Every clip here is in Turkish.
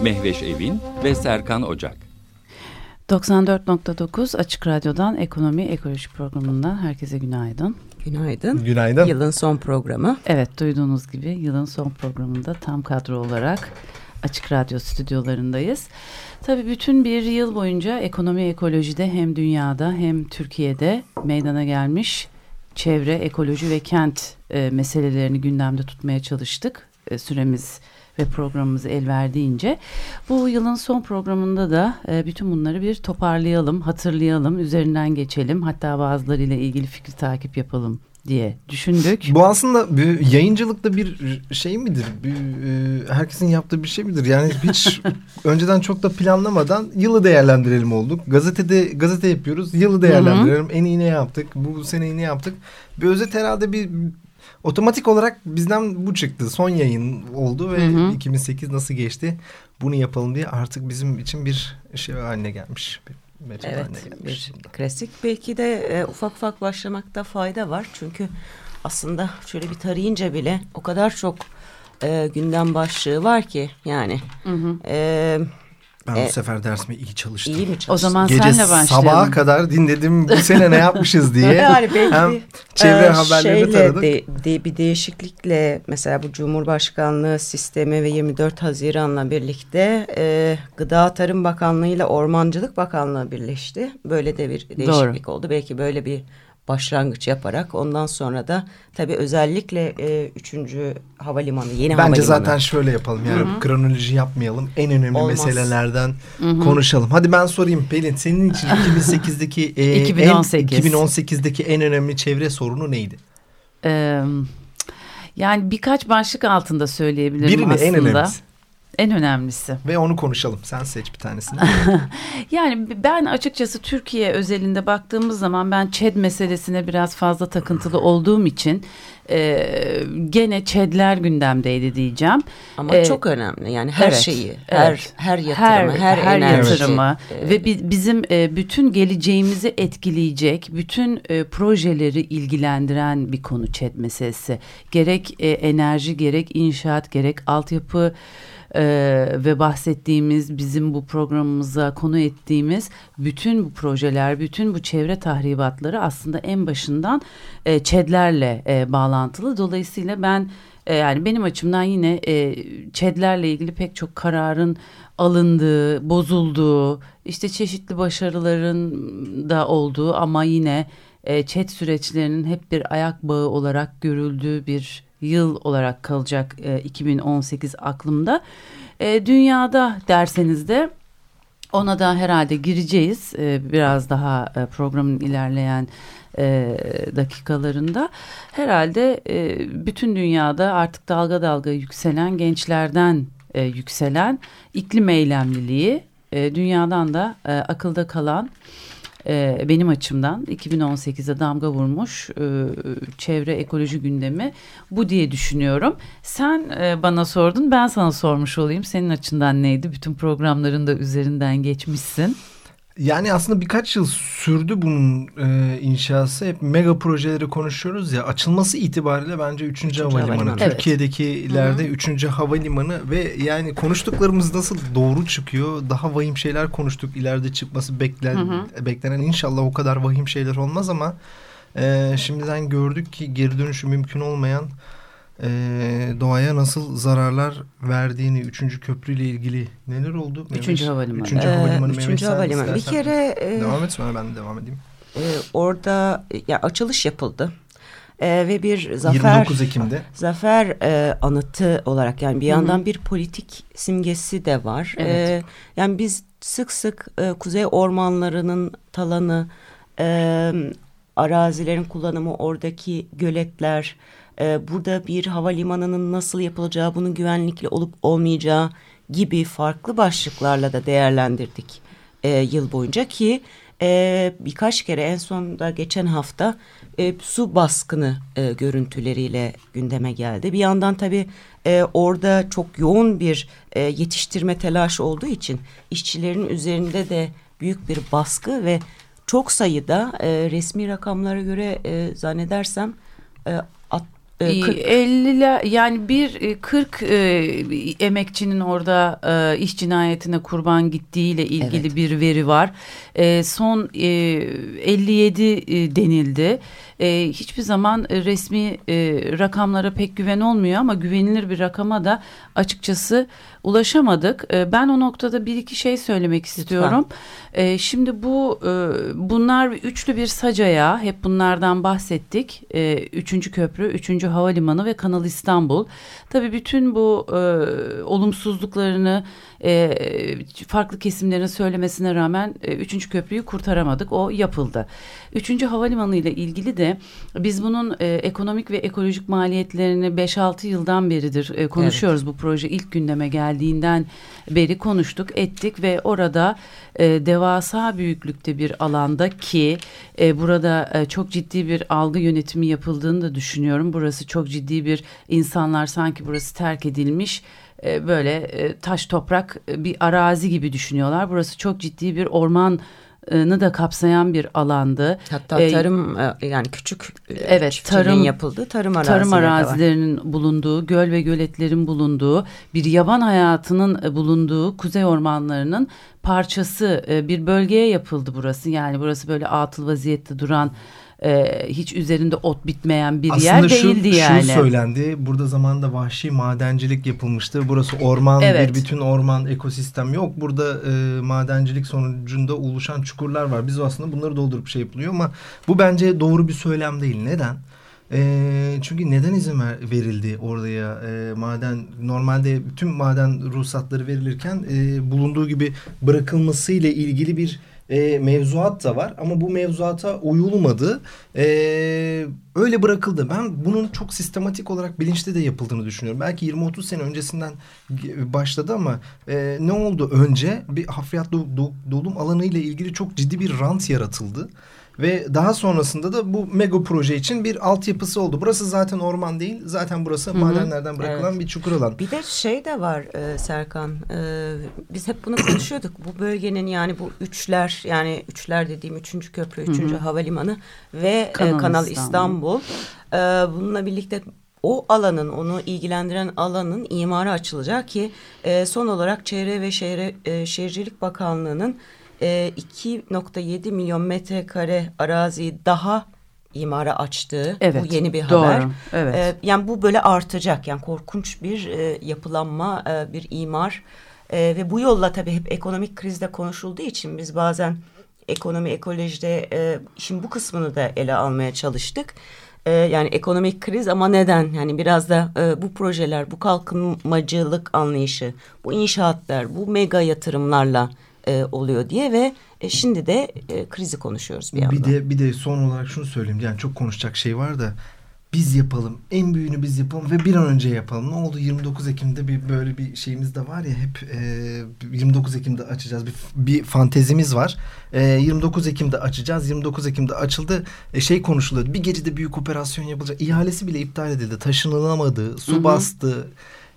Mehveş Evin ve Serkan Ocak. 94.9 Açık Radyo'dan Ekonomi Ekoloji Programı'ndan herkese günaydın. Günaydın. Günaydın. Yılın son programı. Evet duyduğunuz gibi yılın son programında tam kadro olarak Açık Radyo stüdyolarındayız. Tabii bütün bir yıl boyunca ekonomi ekolojide hem dünyada hem Türkiye'de meydana gelmiş çevre, ekoloji ve kent e, meselelerini gündemde tutmaya çalıştık. E, süremiz ve programımız el verdiğince. Bu yılın son programında da e, bütün bunları bir toparlayalım, hatırlayalım, üzerinden geçelim. Hatta bazılarıyla ilgili fikri takip yapalım diye düşündük. Bu aslında bir yayıncılıkta bir şey midir? Bir, e, herkesin yaptığı bir şey midir? Yani hiç önceden çok da planlamadan yılı değerlendirelim olduk. Gazetede gazete yapıyoruz. Yılı değerlendirelim. En iyi ne yaptık? Bu sene ne yaptık? Bir özet herhalde bir otomatik olarak bizden bu çıktı. Son yayın oldu ve hı hı. 2008 nasıl geçti? Bunu yapalım diye artık bizim için bir şey haline gelmiş. Bir evet, bir klasik. Belki de e, ufak ufak başlamakta fayda var. Çünkü aslında şöyle bir tarayınca bile o kadar çok e, gündem başlığı var ki yani. Hı hı. E, ben e, bu sefer dersime iyi çalıştım. İyi mi çalıştın? O zaman Gece senle başlayalım. sabaha kadar dinledim bu sene ne yapmışız diye. yani belki Hem çevre e, haberlerini taradık. De, de, bir değişiklikle mesela bu Cumhurbaşkanlığı sistemi ve 24 Haziran'la birlikte e, Gıda Tarım Bakanlığı ile Ormancılık Bakanlığı birleşti. Böyle de bir değişiklik Doğru. oldu. Belki böyle bir başlangıç yaparak ondan sonra da tabii özellikle e, üçüncü havalimanı yeni Bence havalimanı. Bence zaten şöyle yapalım yani Hı -hı. kronoloji yapmayalım en önemli Olmaz. meselelerden Hı -hı. konuşalım. Hadi ben sorayım Pelin senin için 2008'deki e, 2018. en, 2018'deki en önemli çevre sorunu neydi? Ee, yani birkaç başlık altında söyleyebilirim Birini, aslında. Birini en önemlisi. En önemlisi. Ve onu konuşalım. Sen seç bir tanesini. yani ben açıkçası Türkiye özelinde baktığımız zaman ben ÇED meselesine biraz fazla takıntılı olduğum için e, gene ÇED'ler gündemdeydi diyeceğim. Ama ee, çok önemli yani her evet, şeyi, her evet, her yatırımı, her, her, her yatırımı evet. ve bi, bizim e, bütün geleceğimizi etkileyecek, bütün e, projeleri ilgilendiren bir konu ÇED meselesi. Gerek e, enerji, gerek inşaat, gerek altyapı e, ve bahsettiğimiz bizim bu programımıza konu ettiğimiz bütün bu projeler, bütün bu çevre tahribatları aslında en başından e, ÇED'lerle e, bağlantılı. Dolayısıyla ben e, yani benim açımdan yine e, ÇED'lerle ilgili pek çok kararın alındığı, bozulduğu, işte çeşitli başarıların da olduğu ama yine e, ÇED süreçlerinin hep bir ayak bağı olarak görüldüğü bir yıl olarak kalacak e, 2018 aklımda. E, dünyada derseniz de ona da herhalde gireceğiz e, biraz daha e, programın ilerleyen e, dakikalarında. Herhalde e, bütün dünyada artık dalga dalga yükselen gençlerden e, yükselen iklim eylemliliği e, dünyadan da e, akılda kalan e, benim açımdan 2018'de damga vurmuş e, çevre ekoloji gündemi bu diye düşünüyorum. Sen e, bana sordun ben sana sormuş olayım. Senin açından neydi? Bütün programların da üzerinden geçmişsin. Yani aslında birkaç yıl sürdü bunun e, inşası. Hep mega projeleri konuşuyoruz ya. Açılması itibariyle bence 3. Üçüncü havalimanı. havalimanı. Türkiye'dekilerde 3. havalimanı ve yani konuştuklarımız nasıl doğru çıkıyor. Daha vahim şeyler konuştuk. İleride çıkması beklen, Hı-hı. beklenen inşallah o kadar vahim şeyler olmaz ama e, şimdiden gördük ki geri dönüşü mümkün olmayan e, doğaya nasıl zararlar verdiğini üçüncü köprüyle ilgili neler oldu? Üçüncü havalimanı. Üçüncü havalimanı. Ee, üçüncü havalimanı. Bir kere e, devam et sonra ben de devam edeyim. E, orada ya açılış yapıldı. E, ve bir zafer 29 Ekim'de zafer e, anıtı olarak yani bir yandan Hı -hı. bir politik simgesi de var. Evet. E, yani biz sık sık e, kuzey ormanlarının talanı, e, arazilerin kullanımı, oradaki göletler, e, burada bir havalimanının nasıl yapılacağı, bunun güvenlikli olup olmayacağı gibi farklı başlıklarla da değerlendirdik e, yıl boyunca ki e, birkaç kere en sonunda geçen hafta e, su baskını e, görüntüleriyle gündeme geldi. Bir yandan tabii e, orada çok yoğun bir e, yetiştirme telaşı olduğu için işçilerin üzerinde de büyük bir baskı ve çok sayıda e, resmi rakamlara göre e, zannedersem e, 50 yani bir 40 e, emekçinin orada e, iş cinayetine kurban gittiğiyle ilgili evet. bir veri var. E, son e, 57 e, denildi. E, hiçbir zaman resmi e, rakamlara pek güven olmuyor ama güvenilir bir rakama da açıkçası ulaşamadık. E, ben o noktada bir iki şey söylemek istiyorum. E, şimdi bu e, bunlar üçlü bir sacaya hep bunlardan bahsettik. E, üçüncü köprü, üçüncü havalimanı ve Kanal İstanbul. Tabii bütün bu e, olumsuzluklarını e, farklı kesimlerin söylemesine rağmen e, üçüncü köprüyü kurtaramadık. O yapıldı. Üçüncü havalimanı ile ilgili de biz bunun e, ekonomik ve ekolojik maliyetlerini 5-6 yıldan beridir e, konuşuyoruz. Evet. Bu proje ilk gündeme geldiğinden beri konuştuk, ettik ve orada e, devasa büyüklükte bir alanda ki e, burada e, çok ciddi bir algı yönetimi yapıldığını da düşünüyorum. Burası çok ciddi bir insanlar sanki burası terk edilmiş e, böyle e, taş toprak e, bir arazi gibi düşünüyorlar. Burası çok ciddi bir orman da kapsayan bir alandı. Hatta tarım ee, yani küçük evet tarım yapıldı tarım arazileri tarım arazilerinin var. bulunduğu göl ve göletlerin bulunduğu bir yaban hayatının bulunduğu kuzey ormanlarının parçası bir bölgeye yapıldı burası. Yani burası böyle atıl vaziyette duran e, hiç üzerinde ot bitmeyen bir Aslında yer şu, değildi yani. Şu söylendi. Burada zamanında vahşi madencilik yapılmıştı. Burası orman evet. bir bütün orman ekosistem yok. Burada e, madencilik sonucunda oluşan çukurlar var. Biz aslında bunları doldurup şey yapılıyor ama bu bence doğru bir söylem değil. Neden? E, çünkü neden izin ver, verildi oraya e, maden normalde bütün maden ruhsatları verilirken e, bulunduğu gibi bırakılması ile ilgili bir e, mevzuat da var ama bu mevzuata uyulmadı. E, öyle bırakıldı. Ben bunun çok sistematik olarak bilinçli de yapıldığını düşünüyorum. Belki 20-30 sene öncesinden başladı ama e, ne oldu? Önce bir hafriyat do, do, dolum alanı ile ilgili çok ciddi bir rant yaratıldı. Ve daha sonrasında da bu mega proje için bir altyapısı oldu. Burası zaten orman değil. Zaten burası Hı -hı. madenlerden bırakılan evet. bir çukur alan. Bir de şey de var e, Serkan. E, biz hep bunu konuşuyorduk. bu bölgenin yani bu üçler yani üçler dediğim üçüncü köprü, üçüncü Hı -hı. havalimanı ve Kanal, e, Kanal İstanbul. İstanbul. E, bununla birlikte o alanın onu ilgilendiren alanın imarı açılacak ki e, son olarak Çevre ve Şehre, e, Şehircilik Bakanlığı'nın e, 2.7 milyon metrekare araziyi daha imara açtığı evet, bu yeni bir doğru, haber. Evet. E, yani bu böyle artacak yani korkunç bir e, yapılanma e, bir imar e, ve bu yolla tabii hep ekonomik krizde konuşulduğu için biz bazen ekonomi ekolojide e, işin bu kısmını da ele almaya çalıştık. E, yani ekonomik kriz ama neden? Yani biraz da e, bu projeler, bu kalkınmacılık anlayışı, bu inşaatlar, bu mega yatırımlarla e, oluyor diye ve e, şimdi de e, krizi konuşuyoruz bir yandan. Bir de bir de son olarak şunu söyleyeyim. Yani çok konuşacak şey var da biz yapalım. En büyüğünü biz yapalım ve bir an önce yapalım. Ne oldu 29 Ekim'de bir böyle bir şeyimiz de var ya hep e, 29 Ekim'de açacağız. Bir, bir fantezimiz var. E, 29 Ekim'de açacağız. 29 Ekim'de açıldı. E, şey konuşuluyor. Bir gecede büyük operasyon yapılacak. İhalesi bile iptal edildi. Taşınılamadı. Su Hı -hı. bastı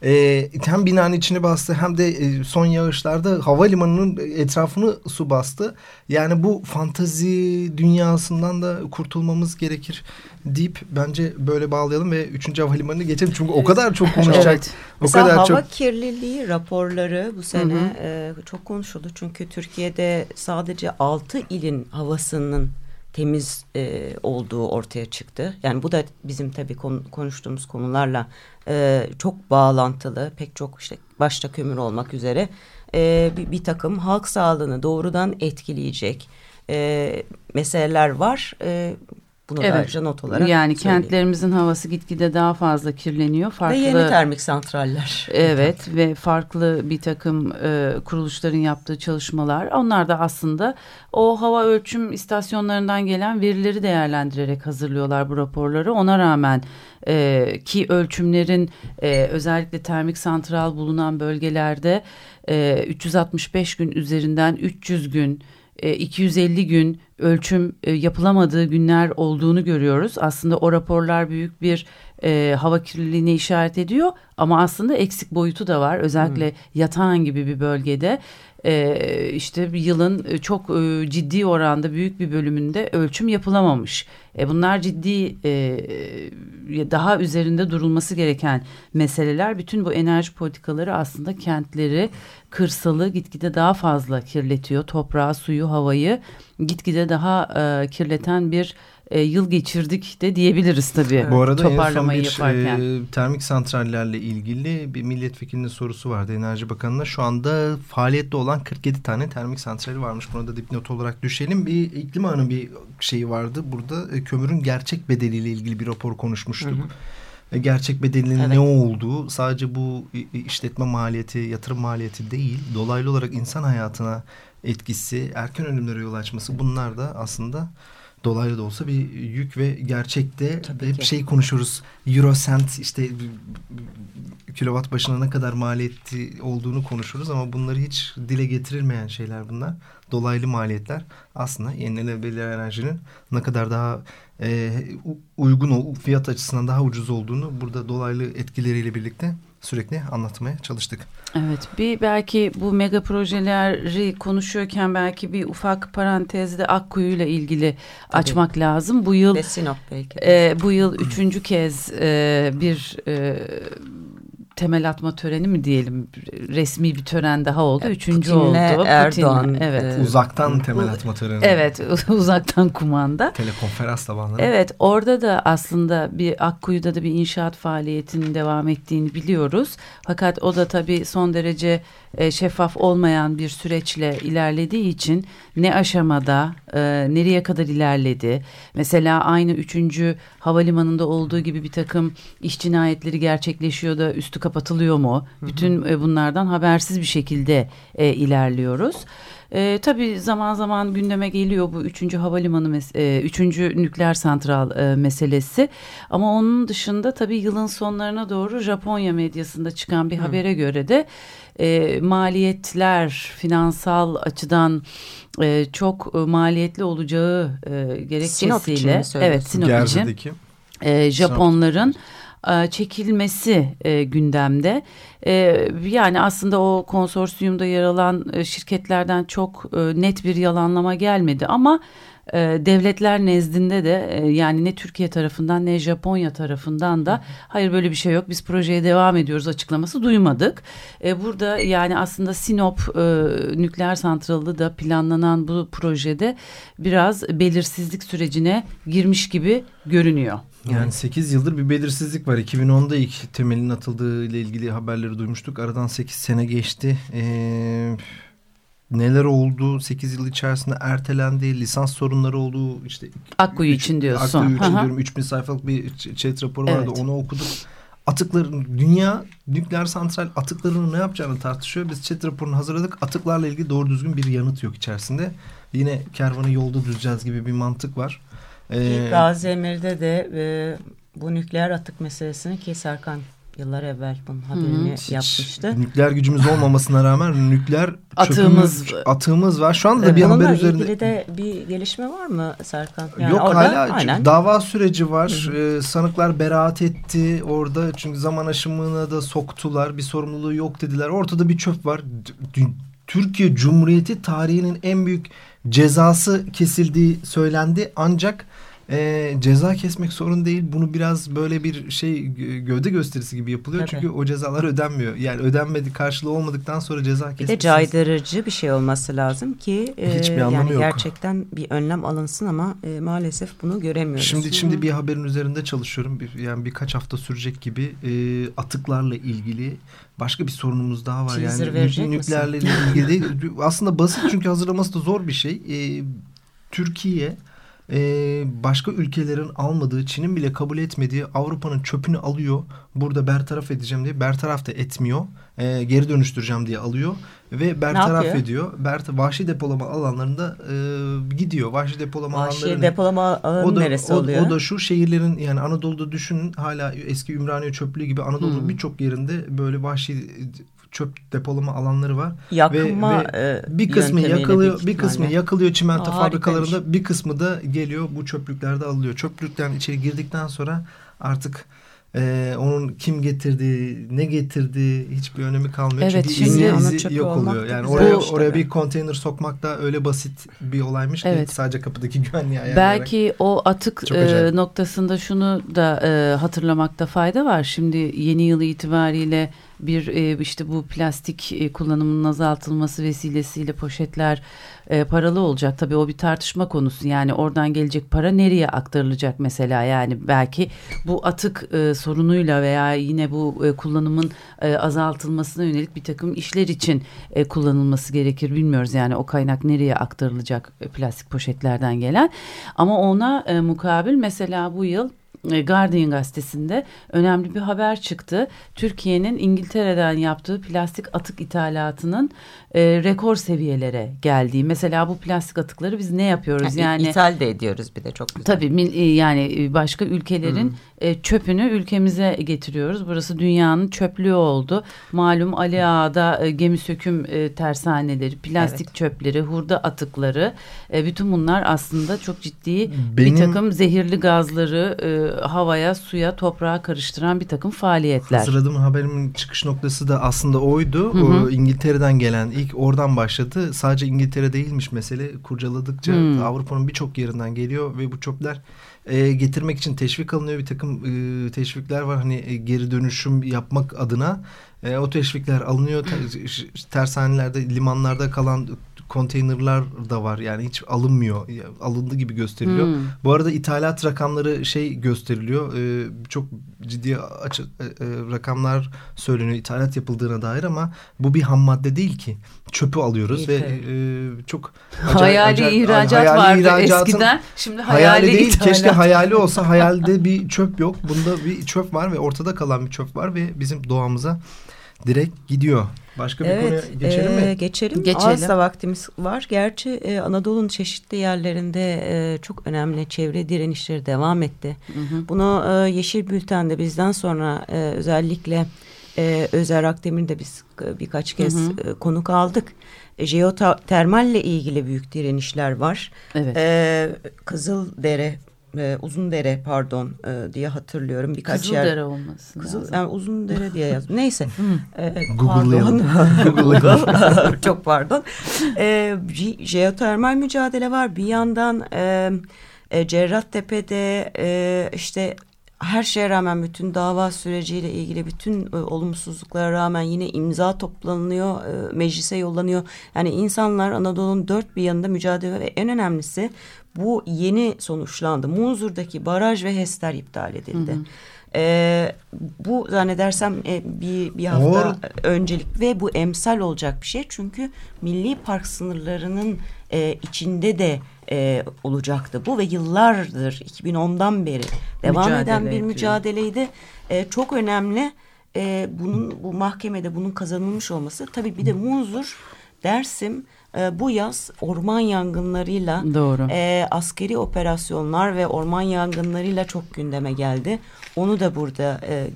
e, hem binanın içini bastı hem de e, son yağışlarda havalimanının etrafını su bastı. Yani bu fantazi dünyasından da kurtulmamız gerekir deyip bence böyle bağlayalım ve 3. havalimanını geçelim. Çünkü o kadar çok konuşacak. evet. O Mesela kadar hava çok... kirliliği raporları bu sene hı hı. E, çok konuşuldu. Çünkü Türkiye'de sadece 6 ilin havasının temiz e, olduğu ortaya çıktı. Yani bu da bizim tabii konu, konuştuğumuz konularla e, çok bağlantılı. Pek çok işte başta kömür olmak üzere e, bir, bir takım halk sağlığını doğrudan etkileyecek e, meseleler var. E, Bunu evet. da ayrıca not olarak Yani söyleyeyim. kentlerimizin havası gitgide daha fazla kirleniyor. Farklı, ve yeni termik santraller. Evet ve farklı bir takım e, kuruluşların yaptığı çalışmalar. Onlar da aslında o hava ölçüm istasyonlarından gelen verileri değerlendirerek hazırlıyorlar bu raporları. Ona rağmen e, ki ölçümlerin e, özellikle termik santral bulunan bölgelerde e, 365 gün üzerinden 300 gün 250 e, gün ölçüm e, yapılamadığı günler olduğunu görüyoruz. Aslında o raporlar büyük bir e, hava kirliliğine işaret ediyor ama aslında eksik boyutu da var. Özellikle hmm. yatağın gibi bir bölgede e, işte yılın çok e, ciddi oranda büyük bir bölümünde ölçüm yapılamamış. E, bunlar ciddi e, daha üzerinde durulması gereken meseleler. Bütün bu enerji politikaları aslında kentleri, kırsalı gitgide daha fazla kirletiyor. Toprağı, suyu, havayı gitgide daha kirleten bir e, yıl geçirdik de diyebiliriz tabii. Bu arada toparlamayı en son bir yaparken. E, termik santrallerle ilgili bir milletvekilinin sorusu vardı Enerji Bakanı'na. Şu anda faaliyette olan 47 tane termik santrali varmış. Bunu da dipnot olarak düşelim. Bir iklim ağının bir şeyi vardı. Burada e, kömürün gerçek bedeliyle ilgili bir rapor konuşmuştuk. Hı hı e, gerçek bedelinin evet. ne olduğu sadece bu işletme maliyeti, yatırım maliyeti değil, dolaylı olarak insan hayatına etkisi, erken ölümlere yol açması bunlar da aslında dolaylı da olsa bir yük ve gerçekte Tabii hep ki. şey konuşuruz. Eurocent işte kilowatt başına ne kadar maliyeti olduğunu konuşuruz ama bunları hiç dile getirilmeyen şeyler bunlar. Dolaylı maliyetler aslında yenilenebilir enerjinin ne kadar daha e, uygun fiyat açısından daha ucuz olduğunu burada dolaylı etkileriyle birlikte sürekli anlatmaya çalıştık. Evet bir belki bu mega projeleri konuşuyorken belki bir ufak parantezde Akkuyu ile ilgili Tabii. açmak lazım. Bu yıl Sinop belki. E, bu yıl üçüncü kez e, bir e, temel atma töreni mi diyelim resmi bir tören daha oldu. Üçüncü Putin'le oldu. Erdoğan. Putin, evet. Uzaktan temel atma töreni. Evet uzaktan kumanda. Telekonferans tabanları. Evet orada da aslında bir Akkuyu'da da bir inşaat faaliyetinin devam ettiğini biliyoruz. Fakat o da tabii son derece e, şeffaf olmayan bir süreçle ilerlediği için ne aşamada e, nereye kadar ilerledi? Mesela aynı üçüncü havalimanında olduğu gibi bir takım iş cinayetleri gerçekleşiyor da üstü kapatılıyor mu? Hı hı. Bütün e, bunlardan habersiz bir şekilde e, ilerliyoruz. E, tabii zaman zaman gündeme geliyor bu üçüncü havalimanı, e, üçüncü nükleer santral e, meselesi. Ama onun dışında tabii yılın sonlarına doğru Japonya medyasında çıkan bir Hı. habere göre de e, maliyetler finansal açıdan e, çok e, maliyetli olacağı e, gerekçesiyle. Sinop evet Sinop için. E, Japonların Sinop e, çekilmesi e, gündemde. E, yani aslında o konsorsiyumda yer alan şirketlerden çok net bir yalanlama gelmedi ama devletler nezdinde de yani ne Türkiye tarafından ne Japonya tarafından da hayır böyle bir şey yok biz projeye devam ediyoruz açıklaması duymadık. Burada yani aslında Sinop nükleer santralı da planlanan bu projede biraz belirsizlik sürecine girmiş gibi görünüyor. Yani 8 yıldır bir belirsizlik var. 2010'da ilk temelin atıldığı ile ilgili haberleri duymuştuk. Aradan 8 sene geçti. Ee, neler oldu 8 yıl içerisinde ertelendi lisans sorunları oldu işte Akkuyu üç, için diyorsun. Akkuyu için diyorum 3000 sayfalık bir chat raporu vardı evet. onu okuduk. Atıkların dünya nükleer santral atıklarını ne yapacağını tartışıyor. Biz chat raporunu hazırladık. Atıklarla ilgili doğru düzgün bir yanıt yok içerisinde. Yine kervanı yolda düzeceğiz gibi bir mantık var. Ee, Gazi Emir'de de e, bu nükleer atık meselesini ki Serkan yıllar evvel bunun haberini Hı-hı. yapmıştı. Nükleer gücümüz olmamasına rağmen nükleer atığımız atığımız var. Şu anda da bir haber üzerinde. İlgili de bir gelişme var mı Serkan? Yani Yok orada, hala aynen. dava süreci var. Ee, sanıklar beraat etti orada çünkü zaman aşımına da soktular. Bir sorumluluğu yok dediler. Ortada bir çöp var. Türkiye Cumhuriyeti tarihinin en büyük cezası kesildiği söylendi. Ancak e, ceza kesmek sorun değil. Bunu biraz böyle bir şey gövde gösterisi gibi yapılıyor. Tabii. Çünkü o cezalar ödenmiyor. Yani ödenmedi karşılığı olmadıktan sonra ceza kesmek. Bir de caydırıcı bir şey olması lazım ki e, Hiçbir yani yok. gerçekten bir önlem alınsın ama e, maalesef bunu göremiyoruz. Şimdi şimdi bir haberin üzerinde çalışıyorum. Bir, yani birkaç hafta sürecek gibi e, atıklarla ilgili başka bir sorunumuz daha var. Teaser yani nükleerle ilgili değil. Aslında basit çünkü hazırlaması da zor bir şey. E, Türkiye e, başka ülkelerin almadığı, Çin'in bile kabul etmediği Avrupa'nın çöpünü alıyor. Burada bertaraf edeceğim diye bertaraf da etmiyor. E, geri dönüştüreceğim diye alıyor ve bertaraf ediyor. Bert vahşi depolama alanlarında e, gidiyor. Vahşi depolama vahşi alanları depolama alanı o da, neresi o, oluyor? O da şu şehirlerin yani Anadolu'da düşünün hala eski Ümraniye çöplüğü gibi Anadolu'nun hmm. birçok yerinde böyle vahşi çöp depolama alanları var. Yakma ve, ve bir kısmı yakılıyor, bir kısmı yakılıyor çimento Aa, fabrikalarında, bir kısmı da geliyor bu çöplüklerde alınıyor. Çöplükten içeri girdikten sonra artık ee, onun kim getirdiği, ne getirdiği hiçbir önemi kalmıyor. Evet, Çünkü şimdi izi, izi yok oluyor. Yani oraya işte oraya bir konteyner sokmak da öyle basit bir olaymış evet. ki sadece kapıdaki güvenliği ayarlayarak. Belki o atık e, noktasında şunu da e, hatırlamakta fayda var. Şimdi yeni yıl itibariyle bir e, işte bu plastik e, kullanımının azaltılması vesilesiyle poşetler e, paralı olacak. Tabii o bir tartışma konusu. Yani oradan gelecek para nereye aktarılacak mesela? Yani belki bu atık sorunuyla veya yine bu kullanımın e, azaltılmasına yönelik bir takım işler için kullanılması gerekir. Bilmiyoruz yani o kaynak nereye aktarılacak plastik poşetlerden gelen. Ama ona e, mukabil mesela bu yıl Guardian gazetesinde önemli bir haber çıktı. Türkiye'nin İngiltere'den yaptığı plastik atık ithalatının e, rekor seviyelere geldiği. Mesela bu plastik atıkları biz ne yapıyoruz? Yani, yani ithal de ediyoruz bir de çok güzel. Tabii e, yani e, başka ülkelerin hmm. e, çöpünü ülkemize getiriyoruz. Burası dünyanın çöplüğü oldu. Malum Ali Ağa'da e, gemi söküm e, tersaneleri, plastik evet. çöpleri, hurda atıkları e, bütün bunlar aslında çok ciddi Benim... bir takım zehirli gazları e, havaya, suya, toprağa karıştıran bir takım faaliyetler. Hazırladığım haberimin çıkış noktası da aslında oydu. Hı hı. O, İngiltere'den gelen ilk oradan başladı. Sadece İngiltere değilmiş mesele. Kurcaladıkça hmm. Avrupa'nın birçok yerinden geliyor ve bu çöpler e, getirmek için teşvik alınıyor. Bir takım e, teşvikler var hani e, geri dönüşüm yapmak adına. E, o teşvikler alınıyor. Tersanelerde, limanlarda kalan konteynerlar da var. Yani hiç alınmıyor. Alındı gibi gösteriliyor. Hmm. Bu arada ithalat rakamları şey gösteriliyor. E, çok ciddi açı, e, e, rakamlar söyleniyor ithalat yapıldığına dair ama bu bir ham madde değil ki. Çöpü alıyoruz İyi, ve e, çok acayip, hayali acayip, ihracat hayali vardı eskiden. Şimdi hayali, hayali değil. Ithalat. Keşke hayali olsa hayalde bir çöp yok. Bunda bir çöp var ve ortada kalan bir çöp var ve bizim doğamıza direkt gidiyor. Başka bir evet, konuya geçelim e, mi? Geçelim. geçelim. Az da vaktimiz var. Gerçi e, Anadolu'nun çeşitli yerlerinde e, çok önemli çevre direnişleri devam etti. Hı hı. Bunu e, Yeşil Bülten'de bizden sonra e, özellikle e, Özer Akdemir'de de biz e, birkaç kez hı hı. E, konuk aldık. E, jeotermalle ilgili büyük direnişler var. Evet. E, Kızıldere e, Uzundere pardon e, diye hatırlıyorum birkaç Kızıl yer. Kızıldere olması Kızıl, lazım. Yani Uzundere diye yazdım. Neyse. e, Google'layalım. Google. Çok pardon. E, jeotermal mücadele var. Bir yandan e, e, Cerrahtepe'de e, işte her şeye rağmen bütün dava süreciyle ilgili bütün e, olumsuzluklara rağmen yine imza toplanıyor, e, meclise yollanıyor. Yani insanlar Anadolu'nun dört bir yanında mücadele ve en önemlisi bu yeni sonuçlandı. Munzur'daki baraj ve HES'ler iptal edildi. Hı hı. Ee, bu zannedersem e, bir, bir hafta Or öncelik ve bu emsal olacak bir şey. Çünkü milli park sınırlarının e, içinde de e, olacaktı bu ve yıllardır 2010'dan beri devam Mücadele eden bir ediyor. mücadeleydi. E, çok önemli e, bunun bu mahkemede bunun kazanılmış olması. Tabii bir de Munzur, Dersim e, bu yaz orman yangınlarıyla Doğru. E, askeri operasyonlar ve orman yangınlarıyla çok gündeme geldi. Onu da burada e,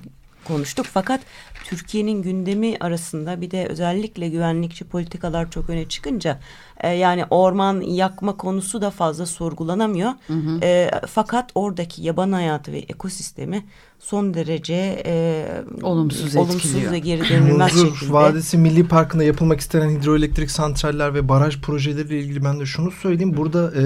konuştuk. Fakat Türkiye'nin gündemi arasında bir de özellikle güvenlikçi politikalar çok öne çıkınca e, yani orman yakma konusu da fazla sorgulanamıyor. Hı hı. E, fakat oradaki yaban hayatı ve ekosistemi son derece e, olumsuz, olumsuz ve geri dönülmez şekilde. Vadisi Milli Parkı'nda yapılmak istenen hidroelektrik santraller ve baraj projeleriyle ilgili ben de şunu söyleyeyim. Burada e,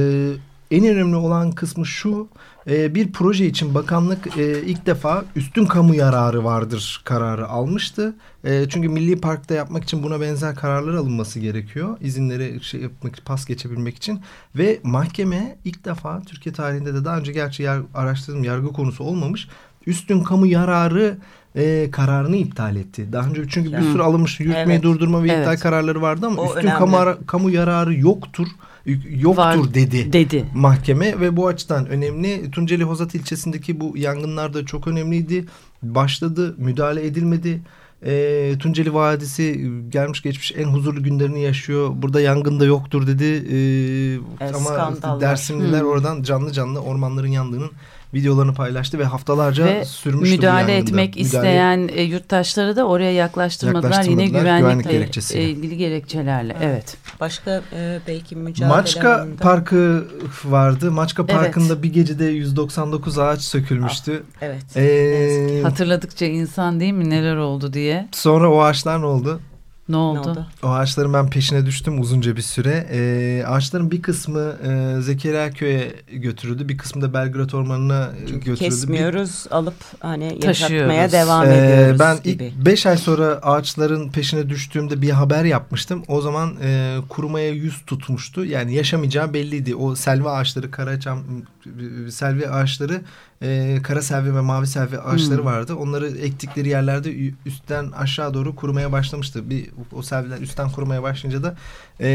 en önemli olan kısmı şu e, bir proje için bakanlık e, ilk defa üstün kamu yararı vardır kararı almıştı. E, çünkü Milli Park'ta yapmak için buna benzer kararlar alınması gerekiyor. İzinleri şey yapmak, pas geçebilmek için. Ve mahkeme ilk defa Türkiye tarihinde de daha önce gerçi yer, araştırdığım yargı konusu olmamış. Üstün kamu yararı e, kararını iptal etti. Daha önce çünkü bir sürü alınmış yürütmeyi evet. durdurma ve iptal evet. kararları vardı ama o üstün kamu, kamu yararı yoktur yoktur Var, dedi, dedi mahkeme ve bu açıdan önemli. Tunceli Hozat ilçesindeki bu yangınlar da çok önemliydi. Başladı, müdahale edilmedi. E, Tunceli Vadisi gelmiş geçmiş en huzurlu günlerini yaşıyor. Burada yangın da yoktur dedi. E, ama skandallar. Dersimliler hmm. oradan canlı canlı ormanların yandığının videolarını paylaştı ve haftalarca ve sürmüştü müdahale etmek müdahale... isteyen e, yurttaşları da oraya yaklaştırmadılar, yaklaştırmadılar yine güvenlikle güvenlik gerekçesiyle. ilgili gerekçelerle. Evet. Başka e, belki mücadele Maçka alanında... Parkı vardı. Maçka evet. Parkı'nda bir gecede 199 ağaç sökülmüştü. Ah, evet. Ee, Hatırladıkça insan değil mi neler oldu diye. Sonra o ağaçlar ne oldu? Ne oldu? ne oldu? O ağaçların ben peşine düştüm uzunca bir süre. Ee, ağaçların bir kısmı e, Zekeriya Köy'e götürüldü. Bir kısmı da Belgrad Ormanı'na e, Çünkü götürüldü. kesmiyoruz bir... alıp hani yaşatmaya devam ee, ediyoruz Ben gibi. ilk beş ay sonra ağaçların peşine düştüğümde bir haber yapmıştım. O zaman e, kurumaya yüz tutmuştu. Yani yaşamayacağı belliydi. O selvi ağaçları, karaçam, selvi ağaçları e, kara selvi ve mavi selvi ağaçları hmm. vardı. Onları ektikleri yerlerde üstten aşağı doğru kurumaya başlamıştı. Bir o selviler üstten kurumaya başlayınca da e,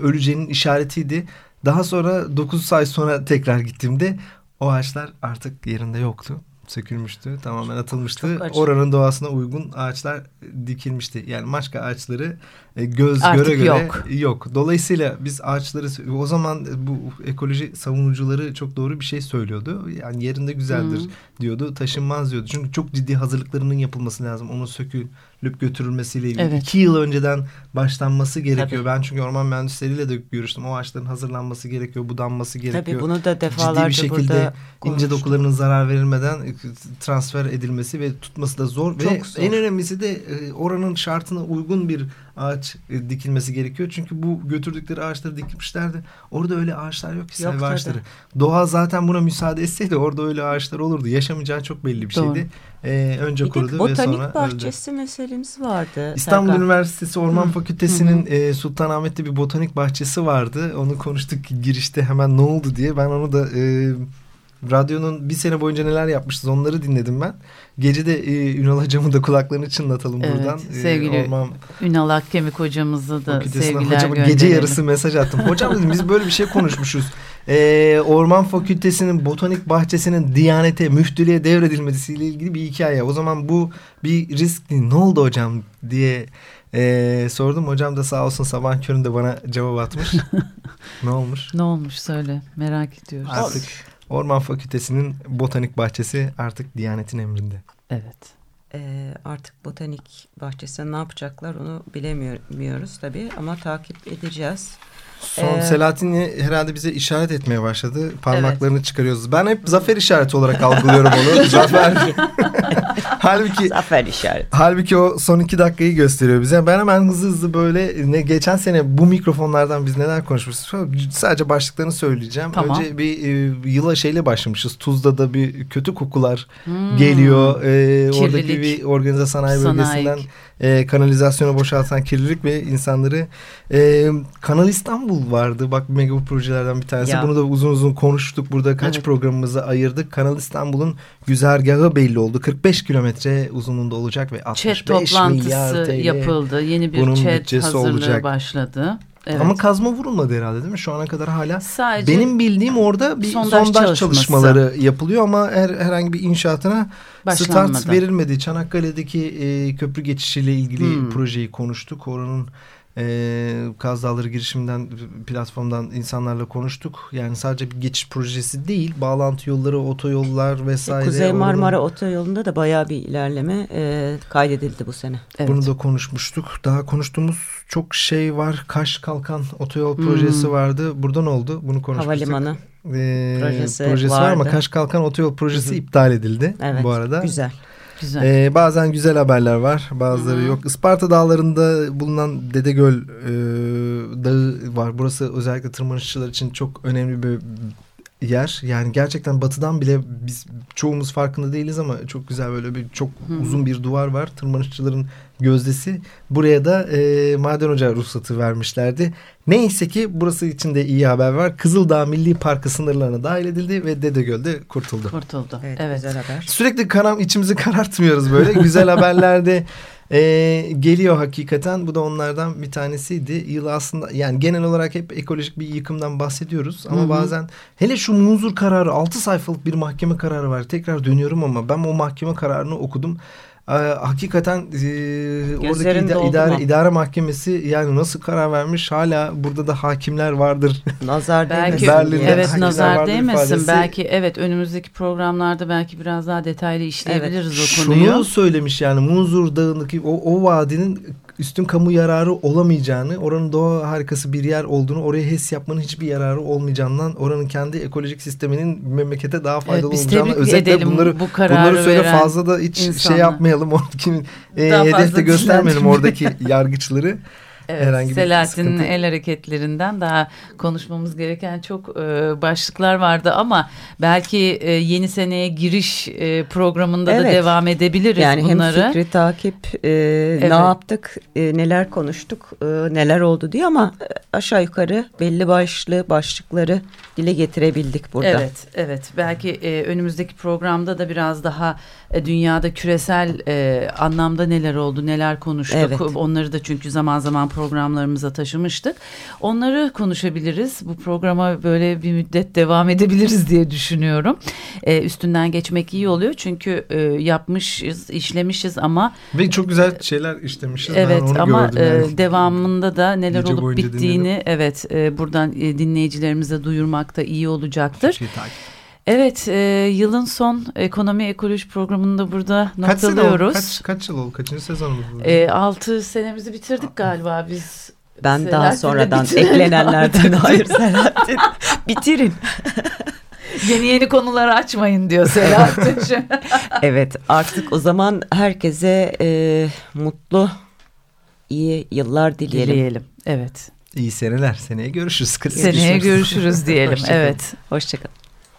öleceğinin işaretiydi. Daha sonra 9 ay sonra tekrar gittiğimde o ağaçlar artık yerinde yoktu sökülmüştü. Tamamen atılmıştı. Oranın doğasına uygun ağaçlar dikilmişti. Yani maşka ağaçları göz Artık göre göre yok. yok. Dolayısıyla biz ağaçları o zaman bu ekoloji savunucuları çok doğru bir şey söylüyordu. Yani yerinde güzeldir hmm. diyordu. Taşınmaz diyordu. Çünkü çok ciddi hazırlıklarının yapılması lazım. Onu sökülüp götürülmesiyle ilgili. Evet. iki yıl önceden başlanması gerekiyor. Tabii. Ben çünkü orman mühendisleriyle de görüştüm. O ağaçların hazırlanması gerekiyor. Budanması gerekiyor. Tabii bunu da defalarca ciddi bir şekilde ince dokularının zarar verilmeden transfer edilmesi ve tutması da zor. Çok ve zor. en önemlisi de e, oranın şartına uygun bir ağaç e, dikilmesi gerekiyor. Çünkü bu götürdükleri ağaçları dikmişlerdi. Orada öyle ağaçlar yok ki yok, ağaçları. Doğa zaten buna müsaade etseydi orada öyle ağaçlar olurdu. Yaşamayacağı çok belli bir Doğru. şeydi. Ee, önce bir kurudu ve sonra botanik bahçesi öldü. meselemiz vardı. İstanbul Serkan. Üniversitesi Orman Hı. Fakültesi'nin e, Sultanahmet'te bir botanik bahçesi vardı. Onu konuştuk girişte hemen ne oldu diye. Ben onu da e, radyonun bir sene boyunca neler yapmışız onları dinledim ben. Gece de e, Ünal hocamı da kulaklarını çınlatalım evet, buradan. E, sevgili e, Orman... Ünal Akkemik hocamızı da sevgiler hocama Gece yarısı mesaj attım. Hocam dedim biz böyle bir şey konuşmuşuz. E, Orman Fakültesi'nin botanik bahçesinin Diyanete, müftülüğe devredilmesiyle ilgili bir hikaye. O zaman bu bir risk değil. Ne oldu hocam diye e, sordum. Hocam da sağ olsun sabah köründe bana cevap atmış. ne olmuş? Ne olmuş söyle merak ediyoruz. Artık Orman Fakültesi'nin botanik bahçesi artık Diyanet'in emrinde. Evet. Ee, artık botanik bahçesinde ne yapacaklar onu bilemiyoruz tabii ama takip edeceğiz. Son ee, Selahattin herhalde bize işaret etmeye başladı. Parmaklarını evet. çıkarıyoruz. Ben hep zafer işareti olarak algılıyorum onu. zafer. halbuki zafer işareti. Halbuki o son iki dakikayı gösteriyor bize. Ben hemen hızlı hızlı böyle ne geçen sene bu mikrofonlardan biz neler konuşmuşuz. Sadece başlıklarını söyleyeceğim. Tamam. Önce bir e, yıla şeyle başlamışız. Tuz'da da bir kötü kokular hmm. geliyor. E, oradaki bir organize sanayi bölgesinden e, kanalizasyonu boşaltan kirlilik ve insanları e, Kanal İstanbul vardı. Bak mega projelerden bir tanesi. Ya. Bunu da uzun uzun konuştuk. Burada kaç evet. programımızı ayırdık. Kanal İstanbul'un güzergahı belli oldu. 45 kilometre uzunluğunda olacak ve 65 chat milyar TL. yapıldı. Yeni bir bunun chat hazırlığı olacak. başladı. Evet. Ama kazma vurulmadı herhalde değil mi? Şu ana kadar hala. Sadece Benim bildiğim orada bir sondaj, sondaj çalışmaları yapılıyor ama her, herhangi bir inşaatına start verilmedi. Çanakkale'deki e, köprü geçişiyle ilgili hmm. projeyi konuştuk. Oranın e, Kaz Dağları girişiminden platformdan insanlarla konuştuk. Yani sadece bir geçiş projesi değil, bağlantı yolları, otoyollar vesaire. Kuzey Marmara oranın... otoyolunda da bayağı bir ilerleme e, kaydedildi bu sene. Evet. Bunu da konuşmuştuk. Daha konuştuğumuz çok şey var. Kaş Kalkan otoyol hmm. projesi vardı. Buradan oldu. Bunu konuşmuştuk. Havalimanı. Ee, projesi, projesi var ama Kaş Kalkan otoyol projesi Hı -hı. iptal edildi evet, bu arada. Güzel. Güzel. Ee, bazen güzel haberler var. Bazıları Hı yok. Isparta dağlarında bulunan Dedegöl e, dağı var. Burası özellikle tırmanışçılar için çok önemli bir yer. Yani gerçekten batıdan bile biz çoğumuz farkında değiliz ama çok güzel böyle bir çok hmm. uzun bir duvar var. Tırmanışçıların gözdesi. Buraya da e, maden ocağı ruhsatı vermişlerdi. Neyse ki burası için de iyi haber var. Kızıldağ Milli Parkı sınırlarına dahil edildi ve Dedegöl'de kurtuldu. Kurtuldu. Evet, evet. güzel haber. Sürekli karam içimizi karartmıyoruz böyle. güzel haberlerde e, geliyor hakikaten. Bu da onlardan bir tanesiydi. Yıl aslında yani genel olarak hep ekolojik bir yıkımdan bahsediyoruz. Ama Hı -hı. bazen hele şu munzur kararı altı sayfalık bir mahkeme kararı var. Tekrar dönüyorum ama ben o mahkeme kararını okudum e, hakikaten e, oradaki ida, idare, idare mahkemesi yani nasıl karar vermiş hala burada da hakimler vardır. Nazar belki, değmesin. Evet nazar değmesin. Ifadesi. Belki evet önümüzdeki programlarda belki biraz daha detaylı işleyebiliriz evet. o konuyu. Şunu söylemiş yani Munzur Dağı'ndaki o, o vadinin üstün kamu yararı olamayacağını, oranın doğa harikası bir yer olduğunu, oraya HES yapmanın hiçbir yararı olmayacağından, oranın kendi ekolojik sisteminin memlekete daha faydalı evet, olacağını özetle bunları bu bunları söyle fazla da hiç insanlar. şey yapmayalım. Oradaki e, hedefte göstermeyelim oradaki yargıçları. Evet, herhangi Selahattin'in el hareketlerinden daha konuşmamız gereken çok e, başlıklar vardı ama belki e, yeni seneye giriş e, programında evet. da devam edebiliriz yani bunları. Yani hem fikri takip e, evet. ne yaptık, e, neler konuştuk, e, neler oldu diye ama aşağı yukarı belli başlı başlıkları dile getirebildik burada. Evet, evet. Belki e, önümüzdeki programda da biraz daha e, dünyada küresel e, anlamda neler oldu, neler konuştuk. Evet. Onları da çünkü zaman zaman programlarımıza taşımıştık. Onları konuşabiliriz. Bu programa böyle bir müddet devam edebiliriz diye düşünüyorum. E, üstünden geçmek iyi oluyor çünkü e, yapmışız, işlemişiz ama ve çok güzel şeyler işlemişiz. Evet ama e, yani. devamında da neler Gece olup bittiğini dinledim. evet e, buradan e, dinleyicilerimize duyurmak da iyi olacaktır. İyi takip. Evet, e, yılın son ekonomi ekoloji programını burada kaç noktalıyoruz. Kaç, kaç yıl oldu? Kaçıncı sezonumuz bu? E, altı senemizi bitirdik galiba biz. Ben daha sonradan eklenenlerden hayır Selahattin. Bitirin. yeni yeni konuları açmayın diyor Selahattin. evet artık o zaman herkese e, mutlu iyi yıllar dileyelim. Dileyelim evet. İyi seneler. Seneye görüşürüz. Seneye görüşürüz diyelim. Hoşçakalın. Evet. Hoşçakalın.